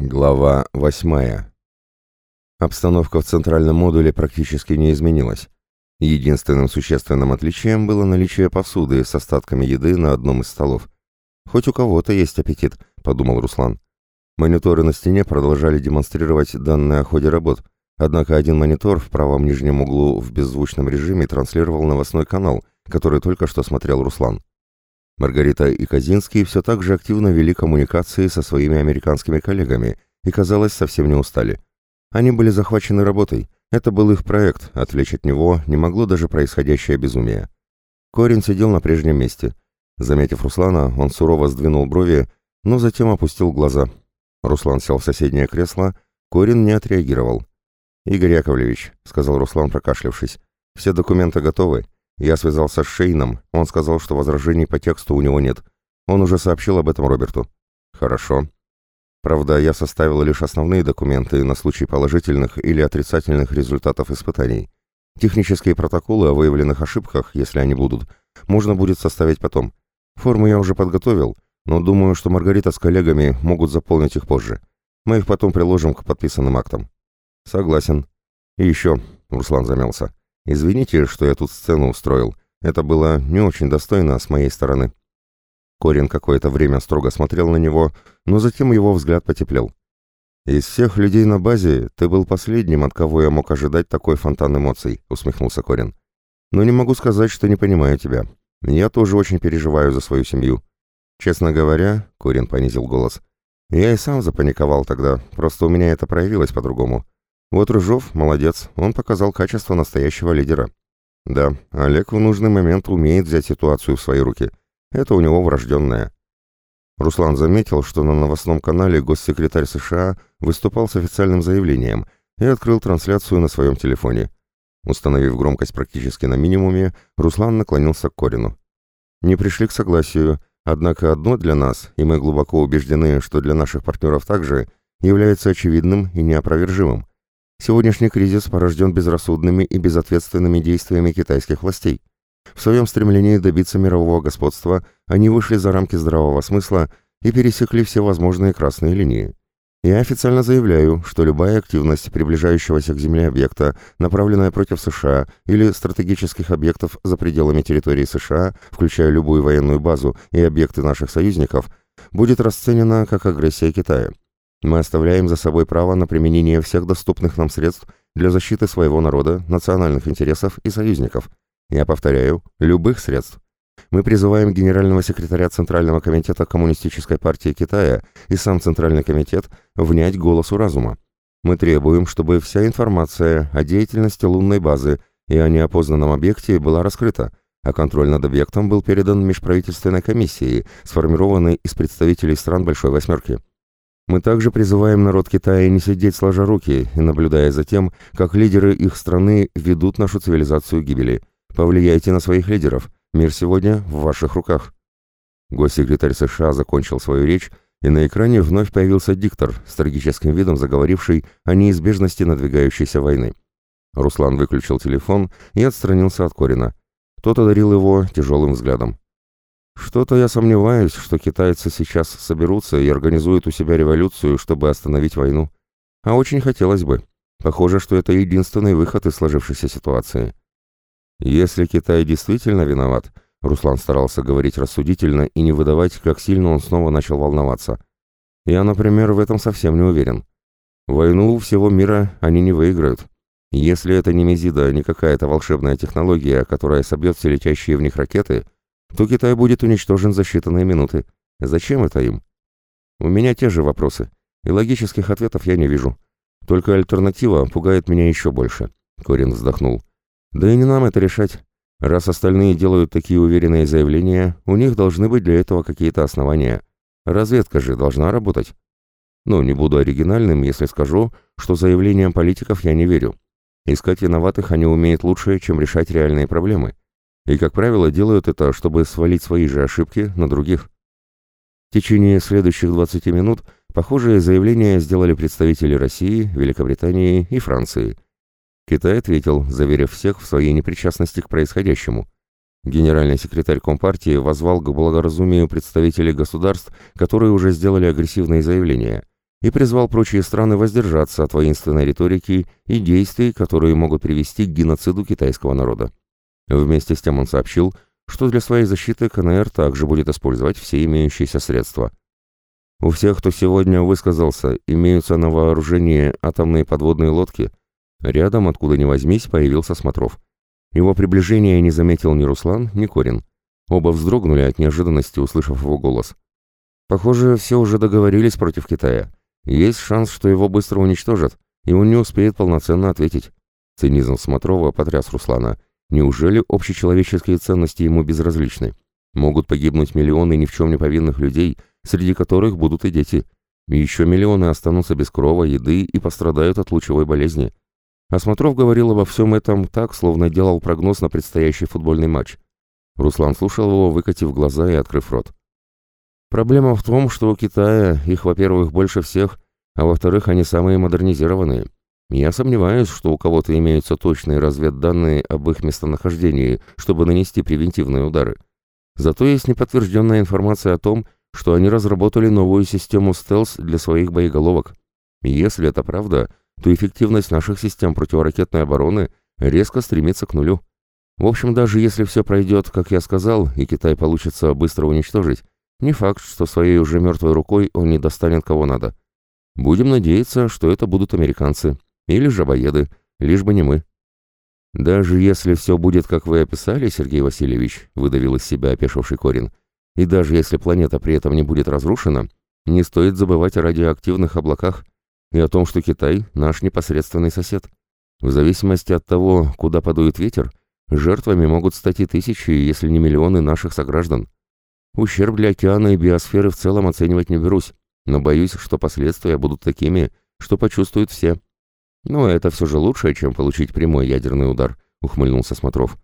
Глава 8. Обстановка в центральном модуле практически не изменилась. Единственным существенным отличием было наличие посуды с остатками еды на одном из столов. «Хоть у кого-то есть аппетит», — подумал Руслан. Мониторы на стене продолжали демонстрировать данные о ходе работ, однако один монитор в правом нижнем углу в беззвучном режиме транслировал новостной канал, который только что смотрел Руслан. Маргарита и Казинский все так же активно вели коммуникации со своими американскими коллегами и, казалось, совсем не устали. Они были захвачены работой. Это был их проект, отвлечь от него не могло даже происходящее безумие. Корин сидел на прежнем месте. Заметив Руслана, он сурово сдвинул брови, но затем опустил глаза. Руслан сел в соседнее кресло, Корин не отреагировал. «Игорь Яковлевич», — сказал Руслан, прокашлявшись, — «все документы готовы. Я связался с Шейном, он сказал, что возражений по тексту у него нет. Он уже сообщил об этом Роберту. Хорошо. Правда, я составил лишь основные документы на случай положительных или отрицательных результатов испытаний. Технические протоколы о выявленных ошибках, если они будут, можно будет составить потом. Формы я уже подготовил, но думаю, что Маргарита с коллегами могут заполнить их позже. Мы их потом приложим к подписанным актам. Согласен. И еще, Руслан замялся. Извините, что я тут сцену устроил. Это было не очень достойно с моей стороны». Корин какое-то время строго смотрел на него, но затем его взгляд потеплел. «Из всех людей на базе ты был последним, от кого я мог ожидать такой фонтан эмоций», — усмехнулся Корин. «Но не могу сказать, что не понимаю тебя. Я тоже очень переживаю за свою семью. Честно говоря, — Корин понизил голос, — я и сам запаниковал тогда, просто у меня это проявилось по-другому. Вот Рыжов, молодец, он показал качество настоящего лидера. Да, Олег в нужный момент умеет взять ситуацию в свои руки. Это у него врожденное. Руслан заметил, что на новостном канале госсекретарь США выступал с официальным заявлением и открыл трансляцию на своем телефоне. Установив громкость практически на минимуме, Руслан наклонился к Корину. «Не пришли к согласию, однако одно для нас, и мы глубоко убеждены, что для наших партнеров также, является очевидным и неопровержимым. Сегодняшний кризис порожден безрассудными и безответственными действиями китайских властей. В своем стремлении добиться мирового господства они вышли за рамки здравого смысла и пересекли все возможные красные линии. Я официально заявляю, что любая активность приближающегося к Земле объекта, направленная против США или стратегических объектов за пределами территории США, включая любую военную базу и объекты наших союзников, будет расценена как агрессия Китая. Мы оставляем за собой право на применение всех доступных нам средств для защиты своего народа, национальных интересов и союзников. Я повторяю, любых средств. Мы призываем генерального секретаря Центрального комитета Коммунистической партии Китая и сам Центральный комитет внять голосу разума. Мы требуем, чтобы вся информация о деятельности лунной базы и о неопознанном объекте была раскрыта, а контроль над объектом был передан межправительственной комиссии, сформированной из представителей стран Большой Восьмерки. Мы также призываем народ Китая не сидеть сложа руки и наблюдая за тем, как лидеры их страны ведут нашу цивилизацию гибели. Повлияйте на своих лидеров. Мир сегодня в ваших руках. Госсекретарь США закончил свою речь, и на экране вновь появился диктор с трагическим видом заговоривший о неизбежности надвигающейся войны. Руслан выключил телефон и отстранился от Корина. Тот одарил его тяжелым взглядом. Что-то я сомневаюсь, что китайцы сейчас соберутся и организуют у себя революцию, чтобы остановить войну. А очень хотелось бы. Похоже, что это единственный выход из сложившейся ситуации. Если Китай действительно виноват, Руслан старался говорить рассудительно и не выдавать, как сильно он снова начал волноваться. Я, например, в этом совсем не уверен. Войну всего мира они не выиграют. Если это не Мезида, не какая-то волшебная технология, которая собьет все летящие в них ракеты – то Китай будет уничтожен за считанные минуты. Зачем это им? У меня те же вопросы, и логических ответов я не вижу. Только альтернатива пугает меня еще больше. Корин вздохнул. Да и не нам это решать. Раз остальные делают такие уверенные заявления, у них должны быть для этого какие-то основания. Разведка же должна работать. Ну, не буду оригинальным, если скажу, что заявлениям политиков я не верю. Искать виноватых они умеют лучше, чем решать реальные проблемы и, как правило, делают это, чтобы свалить свои же ошибки на других. В течение следующих 20 минут похожие заявления сделали представители России, Великобритании и Франции. Китай ответил, заверив всех в своей непричастности к происходящему. Генеральный секретарь Компартии возвал к благоразумию представителей государств, которые уже сделали агрессивные заявления, и призвал прочие страны воздержаться от воинственной риторики и действий, которые могут привести к геноциду китайского народа. Вместе с тем он сообщил, что для своей защиты КНР также будет использовать все имеющиеся средства. У всех, кто сегодня высказался, имеются на вооружении атомные подводные лодки. Рядом, откуда ни возьмись, появился Смотров. Его приближение не заметил ни Руслан, ни Корин. Оба вздрогнули от неожиданности, услышав его голос. Похоже, все уже договорились против Китая. Есть шанс, что его быстро уничтожат, и он не успеет полноценно ответить. Цинизм Смотрова потряс Руслана. Неужели общечеловеческие ценности ему безразличны? Могут погибнуть миллионы ни в чем не повинных людей, среди которых будут и дети. Еще миллионы останутся без крова, еды и пострадают от лучевой болезни. Осмотров говорил обо всем этом так, словно делал прогноз на предстоящий футбольный матч. Руслан слушал его, выкатив глаза и открыв рот. Проблема в том, что у Китая их, во-первых, больше всех, а во-вторых, они самые модернизированные. Я сомневаюсь, что у кого-то имеются точные разведданные об их местонахождении, чтобы нанести превентивные удары. Зато есть неподтвержденная информация о том, что они разработали новую систему стелс для своих боеголовок. Если это правда, то эффективность наших систем противоракетной обороны резко стремится к нулю. В общем, даже если все пройдет, как я сказал, и Китай получится быстро уничтожить, не факт, что своей уже мертвой рукой он не достанет кого надо. Будем надеяться, что это будут американцы. Или жабоеды, лишь бы не мы. «Даже если все будет, как вы описали, Сергей Васильевич», — выдавил из себя опешивший Корин, «и даже если планета при этом не будет разрушена, не стоит забывать о радиоактивных облаках и о том, что Китай — наш непосредственный сосед. В зависимости от того, куда подует ветер, жертвами могут стать и тысячи, если не миллионы наших сограждан. Ущерб для океана и биосферы в целом оценивать не берусь, но боюсь, что последствия будут такими, что почувствуют все». «Но это все же лучше, чем получить прямой ядерный удар», — ухмыльнулся Смотров.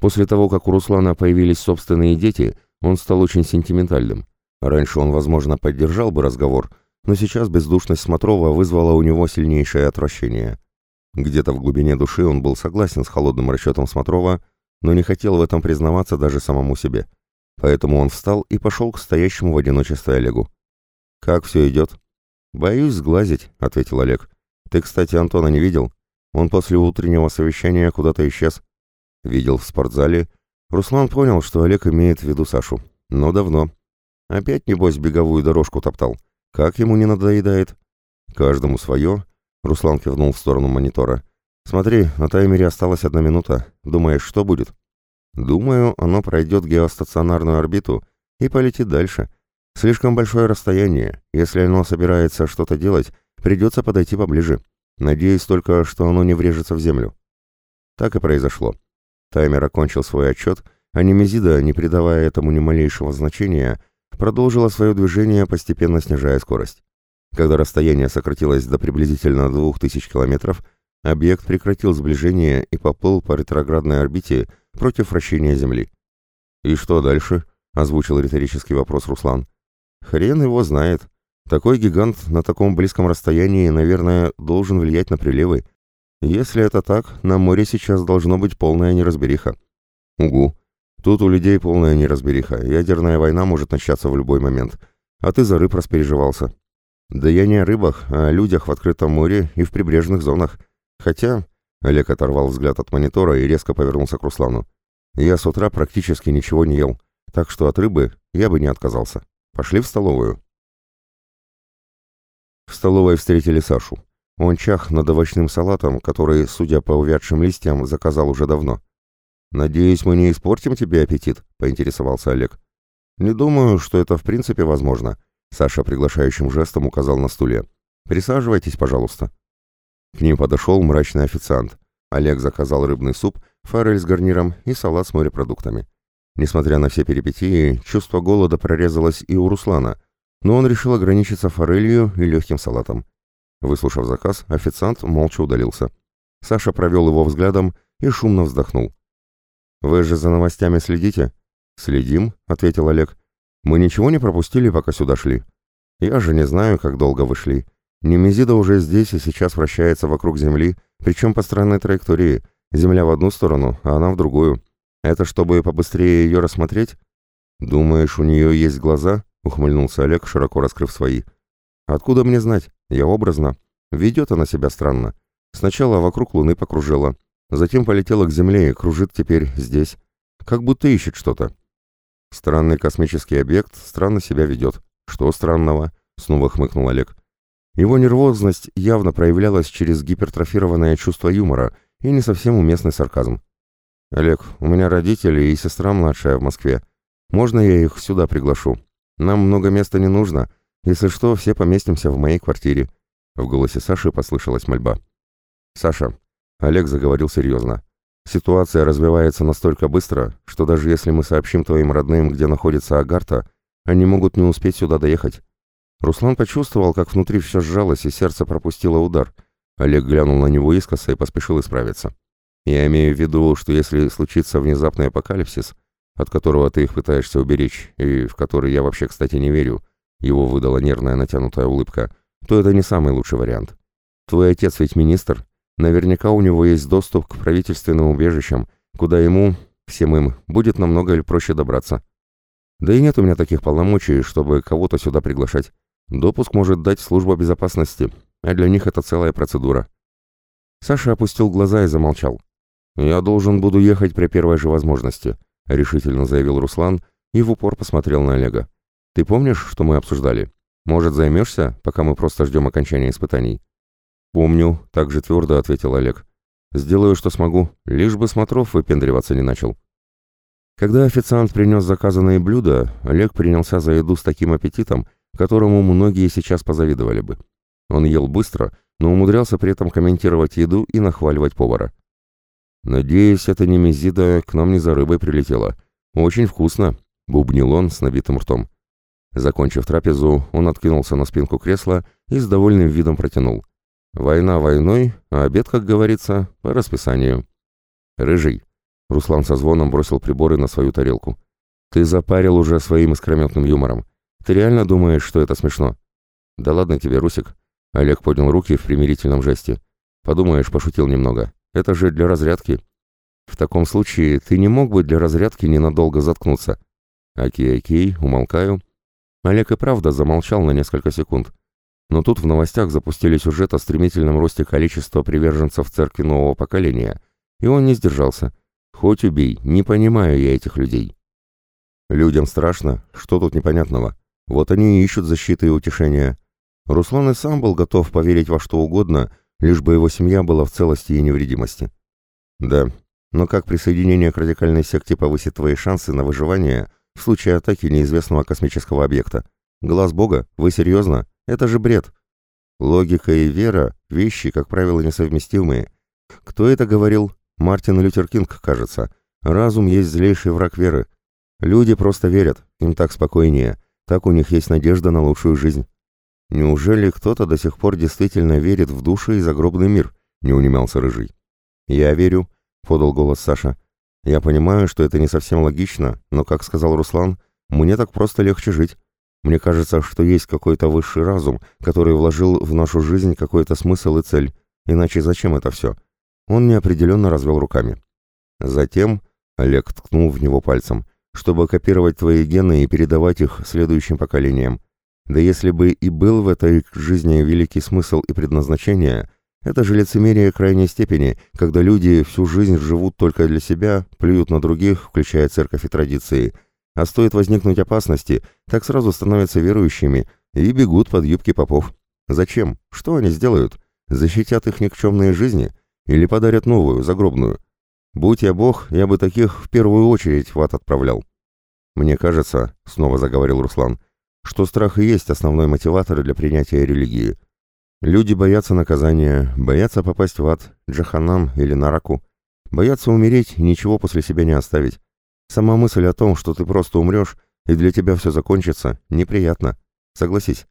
После того, как у Руслана появились собственные дети, он стал очень сентиментальным. Раньше он, возможно, поддержал бы разговор, но сейчас бездушность Смотрова вызвала у него сильнейшее отвращение. Где-то в глубине души он был согласен с холодным расчетом Смотрова, но не хотел в этом признаваться даже самому себе. Поэтому он встал и пошел к стоящему в одиночестве Олегу. «Как все идет?» «Боюсь сглазить», — ответил Олег. Ты, кстати, Антона не видел? Он после утреннего совещания куда-то исчез. Видел в спортзале. Руслан понял, что Олег имеет в виду Сашу. Но давно. Опять, небось, беговую дорожку топтал. Как ему не надоедает? Каждому свое. Руслан кивнул в сторону монитора. Смотри, на таймере осталась одна минута. Думаешь, что будет? Думаю, оно пройдет геостационарную орбиту и полетит дальше. Слишком большое расстояние. Если оно собирается что-то делать, Придется подойти поближе. Надеюсь только, что оно не врежется в землю. Так и произошло. Таймер окончил свой отчет, а Немезида, не придавая этому ни малейшего значения, продолжила свое движение, постепенно снижая скорость. Когда расстояние сократилось до приблизительно 2000 километров, объект прекратил сближение и поплыл по ретроградной орбите против вращения Земли. «И что дальше?» — озвучил риторический вопрос Руслан. «Хрен его знает», такой гигант на таком близком расстоянии, наверное, должен влиять на приливы. Если это так, на море сейчас должно быть полная неразбериха. Угу. Тут у людей полная неразбериха. Ядерная война может начаться в любой момент. А ты за рыб распереживался. Да я не о рыбах, а о людях в открытом море и в прибрежных зонах. Хотя... Олег оторвал взгляд от монитора и резко повернулся к Руслану. Я с утра практически ничего не ел, так что от рыбы я бы не отказался. Пошли в столовую. В столовой встретили Сашу. Он чах над овощным салатом, который, судя по увядшим листьям, заказал уже давно. «Надеюсь, мы не испортим тебе аппетит?» — поинтересовался Олег. «Не думаю, что это в принципе возможно», — Саша приглашающим жестом указал на стуле. «Присаживайтесь, пожалуйста». К ним подошел мрачный официант. Олег заказал рыбный суп, форель с гарниром и салат с морепродуктами. Несмотря на все перипетии, чувство голода прорезалось и у Руслана — но он решил ограничиться форелью и легким салатом. Выслушав заказ, официант молча удалился. Саша провел его взглядом и шумно вздохнул. «Вы же за новостями следите?» «Следим», — ответил Олег. «Мы ничего не пропустили, пока сюда шли. Я же не знаю, как долго вы шли. Немезида уже здесь и сейчас вращается вокруг Земли, причем по странной траектории. Земля в одну сторону, а она в другую. Это чтобы побыстрее ее рассмотреть? Думаешь, у нее есть глаза?» — ухмыльнулся Олег, широко раскрыв свои. Откуда мне знать? Я образно. Ведет она себя странно. Сначала вокруг Луны покружила, затем полетела к Земле и кружит теперь здесь. Как будто ищет что-то. Странный космический объект странно себя ведет. Что странного? Снова хмыкнул Олег. Его нервозность явно проявлялась через гипертрофированное чувство юмора и не совсем уместный сарказм. «Олег, у меня родители и сестра младшая в Москве. Можно я их сюда приглашу? Нам много места не нужно. Если что, все поместимся в моей квартире». В голосе Саши послышалась мольба. «Саша», — Олег заговорил серьезно, — «ситуация развивается настолько быстро, что даже если мы сообщим твоим родным, где находится Агарта, они могут не успеть сюда доехать». Руслан почувствовал, как внутри все сжалось и сердце пропустило удар. Олег глянул на него искоса и поспешил исправиться. Я имею в виду, что если случится внезапный апокалипсис, от которого ты их пытаешься уберечь, и в который я вообще, кстати, не верю, его выдала нервная натянутая улыбка, то это не самый лучший вариант. Твой отец ведь министр, наверняка у него есть доступ к правительственным убежищам, куда ему, всем им, будет намного проще добраться. Да и нет у меня таких полномочий, чтобы кого-то сюда приглашать. Допуск может дать служба безопасности, а для них это целая процедура. Саша опустил глаза и замолчал. «Я должен буду ехать при первой же возможности», — решительно заявил Руслан и в упор посмотрел на Олега. «Ты помнишь, что мы обсуждали? Может, займешься, пока мы просто ждем окончания испытаний?» «Помню», — также твердо ответил Олег. «Сделаю, что смогу, лишь бы Смотров выпендриваться не начал». Когда официант принес заказанные блюда, Олег принялся за еду с таким аппетитом, которому многие сейчас позавидовали бы. Он ел быстро, но умудрялся при этом комментировать еду и нахваливать повара. «Надеюсь, эта немезида к нам не за рыбой прилетела. Очень вкусно», — бубнил он с набитым ртом. Закончив трапезу, он откинулся на спинку кресла и с довольным видом протянул. «Война войной, а обед, как говорится, по расписанию». «Рыжий», — Руслан со звоном бросил приборы на свою тарелку. «Ты запарил уже своим искрометным юмором. Ты реально думаешь, что это смешно?» «Да ладно тебе, Русик». Олег поднял руки в примирительном жесте. «Подумаешь, пошутил немного. Это же для разрядки. В таком случае ты не мог бы для разрядки ненадолго заткнуться. Окей, окей, умолкаю. Олег и правда замолчал на несколько секунд. Но тут в новостях запустили сюжет о стремительном росте количества приверженцев церкви нового поколения, и он не сдержался. Хоть убей, не понимаю я этих людей. Людям страшно, что тут непонятного? Вот они и ищут защиты и утешения. Руслан и сам был готов поверить во что угодно, лишь бы его семья была в целости и невредимости. Да, но как присоединение к радикальной секте повысит твои шансы на выживание в случае атаки неизвестного космического объекта? Глаз Бога? Вы серьезно? Это же бред. Логика и вера – вещи, как правило, несовместимые. Кто это говорил? Мартин Лютер Кинг, кажется. Разум есть злейший враг веры. Люди просто верят, им так спокойнее, так у них есть надежда на лучшую жизнь. «Неужели кто-то до сих пор действительно верит в души и загробный мир?» — не унимался Рыжий. «Я верю», — подал голос Саша. «Я понимаю, что это не совсем логично, но, как сказал Руслан, мне так просто легче жить. Мне кажется, что есть какой-то высший разум, который вложил в нашу жизнь какой-то смысл и цель. Иначе зачем это все?» Он неопределенно развел руками. Затем, Олег ткнул в него пальцем, чтобы копировать твои гены и передавать их следующим поколениям. Да если бы и был в этой жизни великий смысл и предназначение, это же лицемерие крайней степени, когда люди всю жизнь живут только для себя, плюют на других, включая церковь и традиции, а стоит возникнуть опасности, так сразу становятся верующими и бегут под юбки попов. Зачем? Что они сделают? Защитят их никчемные жизни? Или подарят новую, загробную? Будь я бог, я бы таких в первую очередь в ад отправлял. Мне кажется, снова заговорил Руслан, что страх и есть основной мотиватор для принятия религии. Люди боятся наказания, боятся попасть в ад, джаханам или нараку, боятся умереть и ничего после себя не оставить. Сама мысль о том, что ты просто умрешь, и для тебя все закончится, неприятно. Согласись.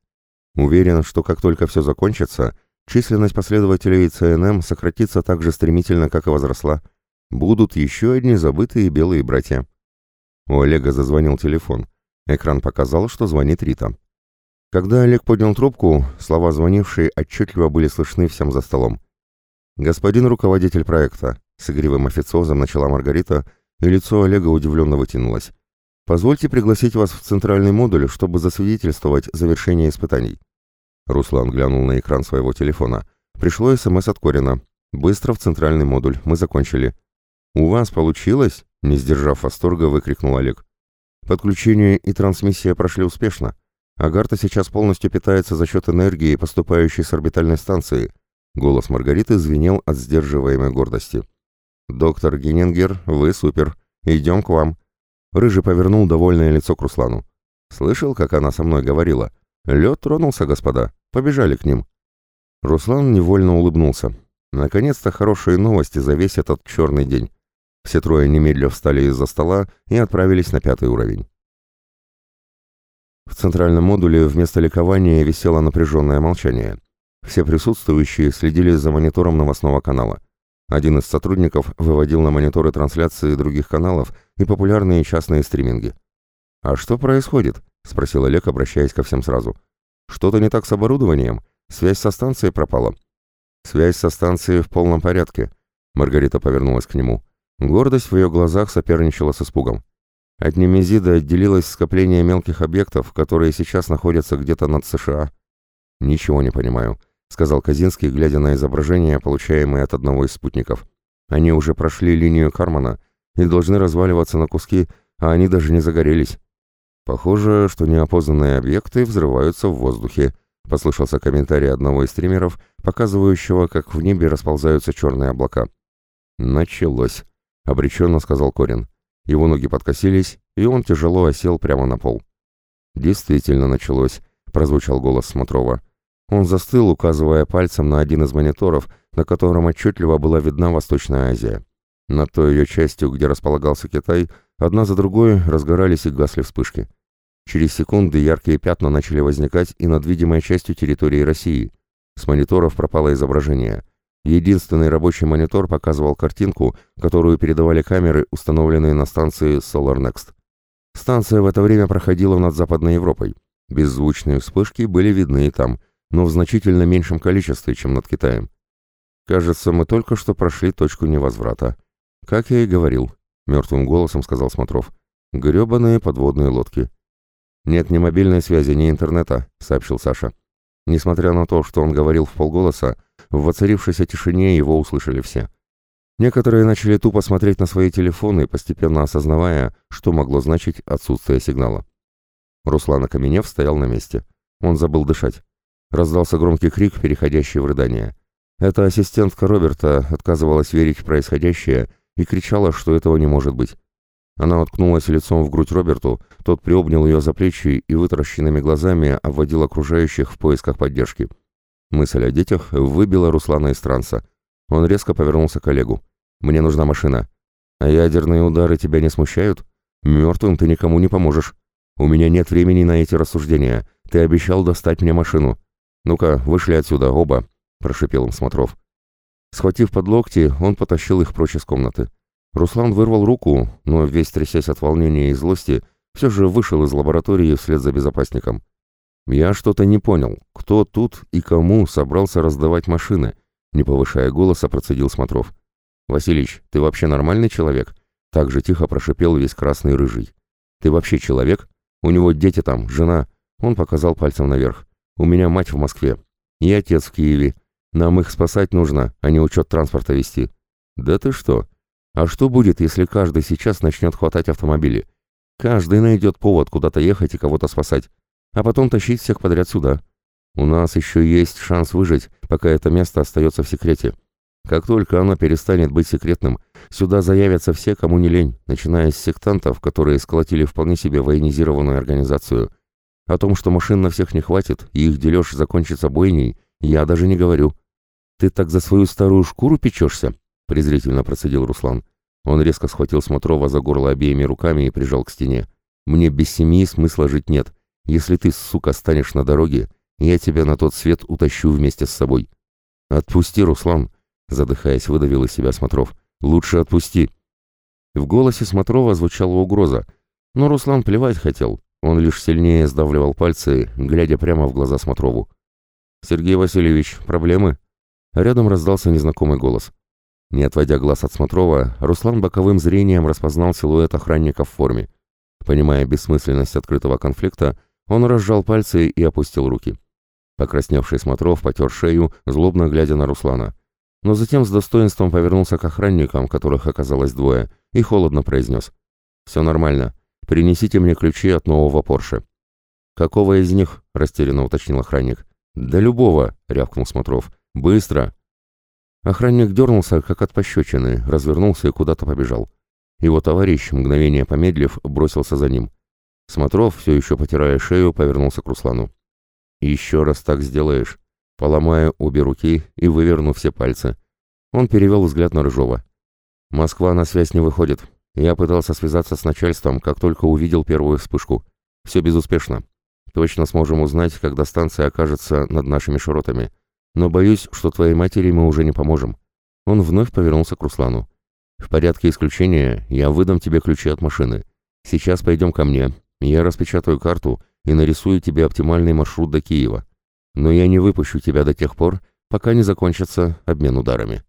Уверен, что как только все закончится, численность последователей ЦНМ сократится так же стремительно, как и возросла. Будут еще одни забытые белые братья. У Олега зазвонил телефон. Экран показал, что звонит Рита. Когда Олег поднял трубку, слова звонившей отчетливо были слышны всем за столом. «Господин руководитель проекта», — с игривым официозом начала Маргарита, и лицо Олега удивленно вытянулось. «Позвольте пригласить вас в центральный модуль, чтобы засвидетельствовать завершение испытаний». Руслан глянул на экран своего телефона. Пришло СМС от Корина. «Быстро в центральный модуль. Мы закончили». «У вас получилось?» — не сдержав восторга, выкрикнул Олег. «Подключение и трансмиссия прошли успешно. Агарта сейчас полностью питается за счет энергии, поступающей с орбитальной станции». Голос Маргариты звенел от сдерживаемой гордости. «Доктор Гененгер, вы супер. Идем к вам». Рыжий повернул довольное лицо к Руслану. «Слышал, как она со мной говорила? Лед тронулся, господа. Побежали к ним». Руслан невольно улыбнулся. Наконец-то хорошие новости за весь этот черный день. Все трое немедля встали из-за стола и отправились на пятый уровень. В центральном модуле вместо ликования висело напряженное молчание. Все присутствующие следили за монитором новостного канала. Один из сотрудников выводил на мониторы трансляции других каналов и популярные частные стриминги. «А что происходит?» — спросил Олег, обращаясь ко всем сразу. «Что-то не так с оборудованием? Связь со станцией пропала?» «Связь со станцией в полном порядке», — Маргарита повернулась к нему. Гордость в ее глазах соперничала с испугом. От Немезида отделилось скопление мелких объектов, которые сейчас находятся где-то над США. «Ничего не понимаю», — сказал Казинский, глядя на изображения, получаемые от одного из спутников. «Они уже прошли линию Кармана и должны разваливаться на куски, а они даже не загорелись». «Похоже, что неопознанные объекты взрываются в воздухе», — послышался комментарий одного из стримеров, показывающего, как в небе расползаются черные облака. «Началось», обреченно сказал Корин. Его ноги подкосились, и он тяжело осел прямо на пол. «Действительно началось», — прозвучал голос Смотрова. Он застыл, указывая пальцем на один из мониторов, на котором отчетливо была видна Восточная Азия. Над той ее частью, где располагался Китай, одна за другой разгорались и гасли вспышки. Через секунды яркие пятна начали возникать и над видимой частью территории России. С мониторов пропало изображение — Единственный рабочий монитор показывал картинку, которую передавали камеры, установленные на станции Solar Next. Станция в это время проходила над Западной Европой. Беззвучные вспышки были видны и там, но в значительно меньшем количестве, чем над Китаем. «Кажется, мы только что прошли точку невозврата». «Как я и говорил», — мертвым голосом сказал Смотров. «Гребаные подводные лодки». «Нет ни мобильной связи, ни интернета», — сообщил Саша. Несмотря на то, что он говорил в полголоса, в воцарившейся тишине его услышали все. Некоторые начали тупо смотреть на свои телефоны, постепенно осознавая, что могло значить отсутствие сигнала. Руслан, окаменев, стоял на месте. Он забыл дышать. Раздался громкий крик, переходящий в рыдание. Эта ассистентка Роберта отказывалась верить в происходящее и кричала, что этого не может быть. Она уткнулась лицом в грудь Роберту, тот приобнял ее за плечи и вытаращенными глазами обводил окружающих в поисках поддержки. Мысль о детях выбила Руслана из транса. Он резко повернулся к Олегу. «Мне нужна машина. А ядерные удары тебя не смущают? Мертвым ты никому не поможешь. У меня нет времени на эти рассуждения. Ты обещал достать мне машину. Ну-ка, вышли отсюда, оба», — прошипел им Смотров. Схватив под локти, он потащил их прочь из комнаты. Руслан вырвал руку, но весь трясясь от волнения и злости, все же вышел из лаборатории вслед за безопасником. Я что-то не понял, кто тут и кому собрался раздавать машины, не повышая голоса, процедил Смотров. «Василич, ты вообще нормальный человек?» Так же тихо прошипел весь красный рыжий. «Ты вообще человек? У него дети там, жена». Он показал пальцем наверх. «У меня мать в Москве. И отец в Киеве. Нам их спасать нужно, а не учет транспорта вести». «Да ты что? А что будет, если каждый сейчас начнет хватать автомобили? Каждый найдет повод куда-то ехать и кого-то спасать а потом тащить всех подряд сюда. У нас еще есть шанс выжить, пока это место остается в секрете. Как только оно перестанет быть секретным, сюда заявятся все, кому не лень, начиная с сектантов, которые сколотили вполне себе военизированную организацию. О том, что машин на всех не хватит, и их дележ закончится бойней, я даже не говорю. «Ты так за свою старую шкуру печешься?» — презрительно процедил Руслан. Он резко схватил Смотрова за горло обеими руками и прижал к стене. «Мне без семьи смысла жить нет. Если ты, сука, станешь на дороге, я тебя на тот свет утащу вместе с собой. Отпусти, Руслан, задыхаясь, выдавил из себя Смотров. Лучше отпусти. В голосе Смотрова звучала угроза, но Руслан плевать хотел. Он лишь сильнее сдавливал пальцы, глядя прямо в глаза Смотрову. «Сергей Васильевич, проблемы?» Рядом раздался незнакомый голос. Не отводя глаз от Смотрова, Руслан боковым зрением распознал силуэт охранника в форме. Понимая бессмысленность открытого конфликта, он разжал пальцы и опустил руки. Покрасневший Смотров потер шею, злобно глядя на Руслана. Но затем с достоинством повернулся к охранникам, которых оказалось двое, и холодно произнес. «Все нормально. Принесите мне ключи от нового Порше». «Какого из них?» — растерянно уточнил охранник. «Да любого!» — рявкнул Смотров. «Быстро!» Охранник дернулся, как от пощечины, развернулся и куда-то побежал. Его товарищ, мгновение помедлив, бросился за ним. Смотров, все еще потирая шею, повернулся к Руслану. «Еще раз так сделаешь. Поломаю обе руки и выверну все пальцы». Он перевел взгляд на Рыжова. «Москва на связь не выходит. Я пытался связаться с начальством, как только увидел первую вспышку. Все безуспешно. Точно сможем узнать, когда станция окажется над нашими широтами. Но боюсь, что твоей матери мы уже не поможем». Он вновь повернулся к Руслану. «В порядке исключения я выдам тебе ключи от машины. Сейчас пойдем ко мне. Я распечатаю карту и нарисую тебе оптимальный маршрут до Киева. Но я не выпущу тебя до тех пор, пока не закончится обмен ударами».